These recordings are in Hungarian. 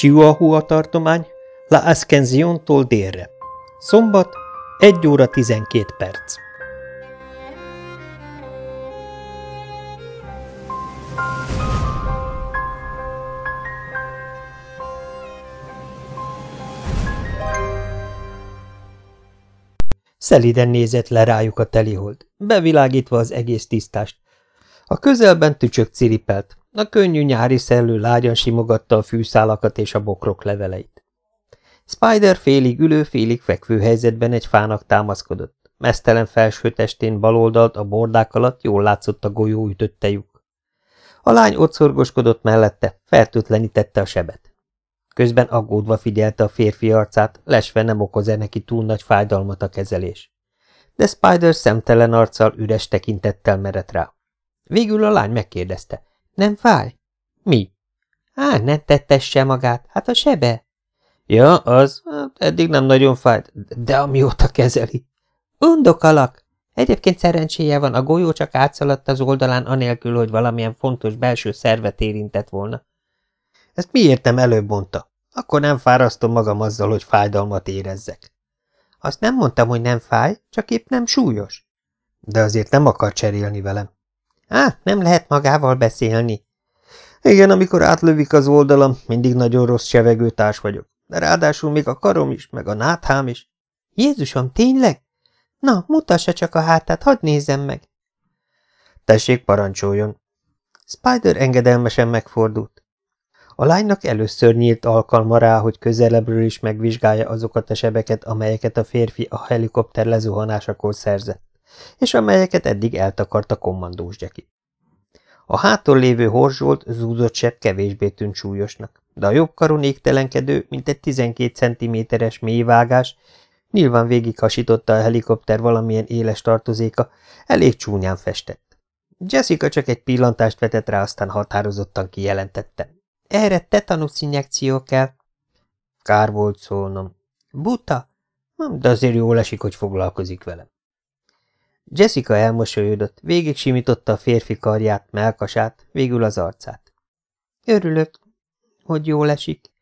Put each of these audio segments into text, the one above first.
Chihuahua tartomány, La Ascension-tól délre. Szombat, 1 óra 12 perc. Szeliden nézett le rájuk a telihold, bevilágítva az egész tisztást. A közelben tücsök ciripelt, a könnyű nyári szellő lágyan simogatta a fűszálakat és a bokrok leveleit. Spider félig ülő, félig fekvő helyzetben egy fának támaszkodott. Mesztelen felső testén baloldalt a bordák alatt jól látszott a golyó ütötte lyuk. A lány ott mellette, fertőtlenítette a sebet. Közben aggódva figyelte a férfi arcát, lesve nem okoz-e neki túl nagy fájdalmat a kezelés. De Spider szemtelen arccal üres tekintettel merett rá. Végül a lány megkérdezte. Nem fáj? Mi? Á, ne tettesse magát, hát a sebe. Ja, az, hát eddig nem nagyon fájt, de amióta kezeli. Undokalak! Egyébként szerencséje van, a golyó csak átszaladt az oldalán anélkül, hogy valamilyen fontos belső szervet érintett volna. Ezt miért nem előbb mondta? Akkor nem fárasztom magam azzal, hogy fájdalmat érezzek. Azt nem mondtam, hogy nem fáj, csak épp nem súlyos. De azért nem akar cserélni velem. Á, nem lehet magával beszélni. Igen, amikor átlövik az oldalam, mindig nagyon rossz sevegőtárs vagyok. De ráadásul még a karom is, meg a náthám is. Jézusom, tényleg? Na, mutassa csak a hátát, hadd nézzem meg. Tessék, parancsoljon. Spider engedelmesen megfordult. A lánynak először nyílt alkalma rá, hogy közelebbről is megvizsgálja azokat a sebeket, amelyeket a férfi a helikopter lezuhanásakor szerzett és amelyeket eddig eltakart a kommandós Jackie. A hátul lévő horzsolt, zúzott sebb kevésbé tűnt súlyosnak, de a jobb karon égtelenkedő, mint egy 12 centiméteres mélyvágás, nyilván végighasította a helikopter valamilyen éles tartozéka, elég csúnyán festett. Jessica csak egy pillantást vetett rá, aztán határozottan kijelentette. Erre tetanusz injekció kell. Kár volt szólnom. Buta? De azért jól esik, hogy foglalkozik velem. Jessica elmosolyodott, végig simította a férfi karját, melkasát, végül az arcát. Örülök, hogy jól esik.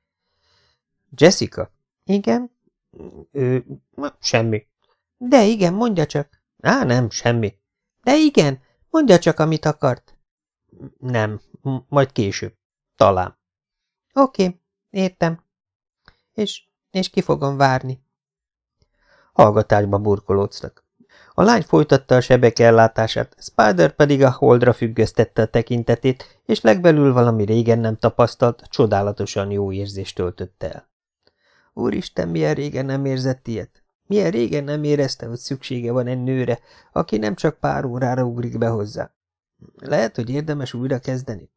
Jessica? Igen? Ő, semmi. De igen, mondja csak. Á, nem, semmi. De igen, mondja csak, amit akart. Nem, majd később. Talán. Oké, értem. És, és ki fogom várni. Hallgatásba burkolóztak. A lány folytatta a sebek ellátását, Spider pedig a holdra függöztette a tekintetét, és legbelül valami régen nem tapasztalt, csodálatosan jó érzést töltötte el. Úristen, milyen régen nem érzett ilyet! Milyen régen nem érezte, hogy szüksége van egy nőre, aki nem csak pár órára ugrik be hozzá. Lehet, hogy érdemes újra kezdeni.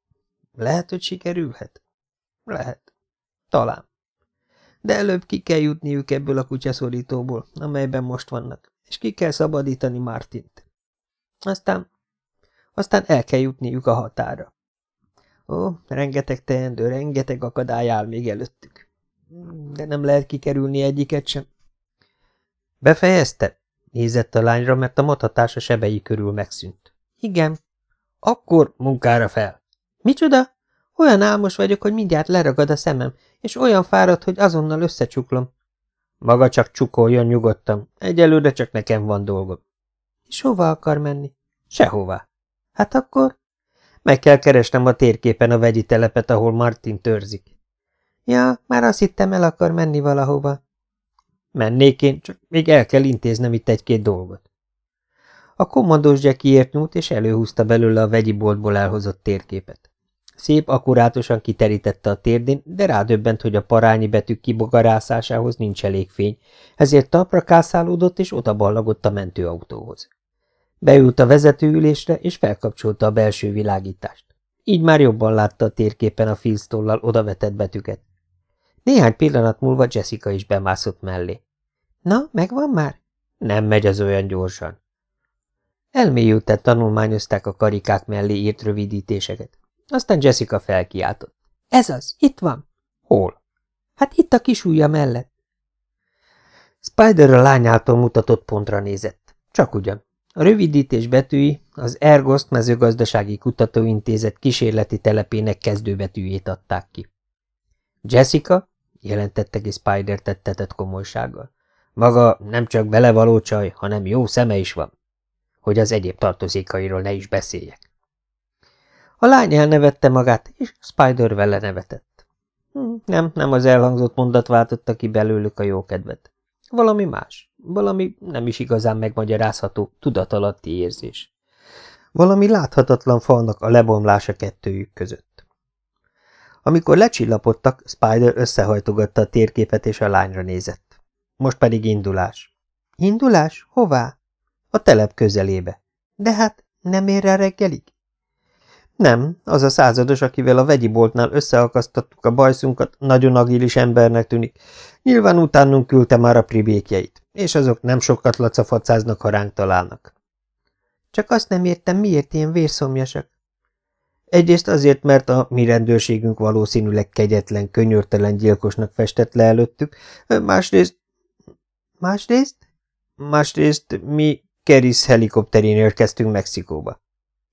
Lehet, hogy sikerülhet. Lehet. Talán. De előbb ki kell jutniuk ebből a kutyaszorítóból, amelyben most vannak és ki kell szabadítani Martint. Aztán, aztán el kell jutniuk a határa. Ó, rengeteg teendő, rengeteg akadály áll még előttük. De nem lehet kikerülni egyiket sem. Befejezte? Nézett a lányra, mert a mathatás sebei körül megszűnt. Igen. Akkor munkára fel. Micsoda? Olyan álmos vagyok, hogy mindjárt leragad a szemem, és olyan fáradt, hogy azonnal összecsuklom. Maga csak csukoljon nyugodtan, egyelőre csak nekem van dolgom. És hova akar menni? Sehová. Hát akkor? Meg kell keresnem a térképen a vegyi telepet, ahol Martin törzik. Ja, már azt hittem, el akar menni valahova. Mennék én, csak még el kell intéznem itt egy-két dolgot. A kommandós Jack ért nyúlt, és előhúzta belőle a vegyi boltból elhozott térképet. Szép akkurátusan kiterítette a térdén, de rádöbbent, hogy a parányi betűk kibogarászásához nincs elég fény, ezért talpra kászálódott és odaballagott a mentőautóhoz. Beült a vezetőülésre, és felkapcsolta a belső világítást. Így már jobban látta a térképen a filztollal odavetett betűket. Néhány pillanat múlva Jessica is bemászott mellé. – Na, megvan már? – Nem megy az olyan gyorsan. Elmélyülten tanulmányozták a karikák mellé írt rövidítéseket. Aztán Jessica felkiáltott. Ez az, itt van. Hol? Hát itt a kis ujja mellett. Spider a lányától mutatott pontra nézett. Csak ugyan. A rövidítés betűi az Ergoszt mezőgazdasági kutatóintézet kísérleti telepének kezdőbetűjét adták ki. Jessica, jelentette ki Spider tettetett komolysággal. Maga nem csak belevaló csaj, hanem jó szeme is van. Hogy az egyéb tartozékairól ne is beszéljek. A lány elnevette magát, és Spider vele nevetett. Hm, nem, nem az elhangzott mondat váltotta ki belőlük a jókedvet. Valami más, valami nem is igazán megmagyarázható, tudatalatti érzés. Valami láthatatlan falnak a lebomlása kettőjük között. Amikor lecsillapodtak, Spider összehajtogatta a térképet és a lányra nézett. Most pedig indulás. Indulás? Hová? A telep közelébe. De hát nem ér rá reggelig? Nem, az a százados, akivel a vegyi boltnál összeakasztottuk a bajszunkat, nagyon agilis embernek tűnik. Nyilván utánunk küldte már a pribékjeit, és azok nem sokat lacafacáznak, ha ránk találnak. Csak azt nem értem, miért ilyen vérszomjasak. Egyrészt azért, mert a mi rendőrségünk valószínűleg kegyetlen, könyörtelen gyilkosnak festett le előttük, másrészt... Másrészt? Másrészt mi Keris helikopterén érkeztünk Mexikóba.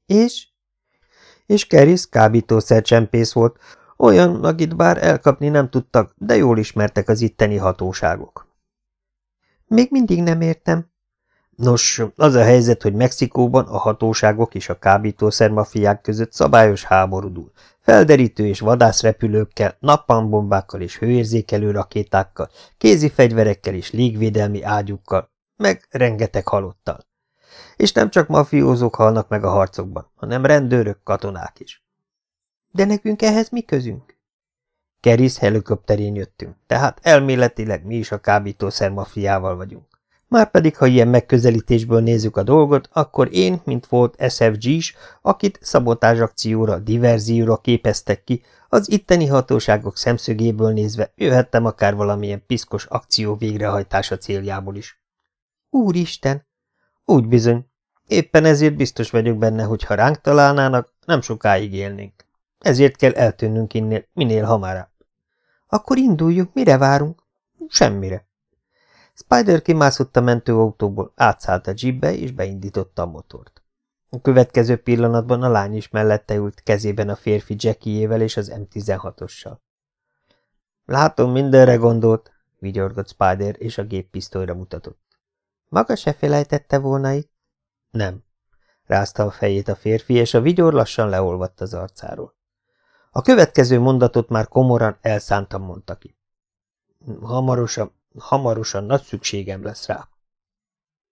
És? És Keris kábítószercsempész volt, olyan, akit bár elkapni nem tudtak, de jól ismertek az itteni hatóságok. Még mindig nem értem. Nos, az a helyzet, hogy Mexikóban a hatóságok és a kábítószer mafiák között szabályos háború dúl. Felderítő és vadászrepülőkkel, nappambombákkal és hőérzékelő rakétákkal, kézi fegyverekkel és légvédelmi ágyukkal, meg rengeteg halottal. És nem csak mafiózók halnak meg a harcokban, hanem rendőrök, katonák is. De nekünk ehhez mi közünk? Keris helikopterén jöttünk, tehát elméletileg mi is a kábítószer mafiával vagyunk. Márpedig, ha ilyen megközelítésből nézzük a dolgot, akkor én, mint volt SFG-s, akit szabotázsakcióra, diverzióra képeztek ki, az itteni hatóságok szemszögéből nézve jöhettem akár valamilyen piszkos akció végrehajtása céljából is. Úristen! Úgy bizony. Éppen ezért biztos vagyok benne, hogy ha ránk találnának, nem sokáig élnénk. Ezért kell eltűnnünk innél, minél hamarabb. Akkor induljuk, mire várunk? Semmire. Spider kimászott a mentőautóból, átszállt a jeepbe és beindította a motort. A következő pillanatban a lány is mellette ült kezében a férfi Jackiével és az M16-ossal. Látom, mindenre gondolt, vigyorgott Spider, és a géppisztolyra mutatott. Maga se felejtette volna itt? Nem. Rázta a fejét a férfi, és a vigyor lassan leolvadt az arcáról. A következő mondatot már komoran elszántan mondta ki. Hamarosan, hamarosan nagy szükségem lesz rá.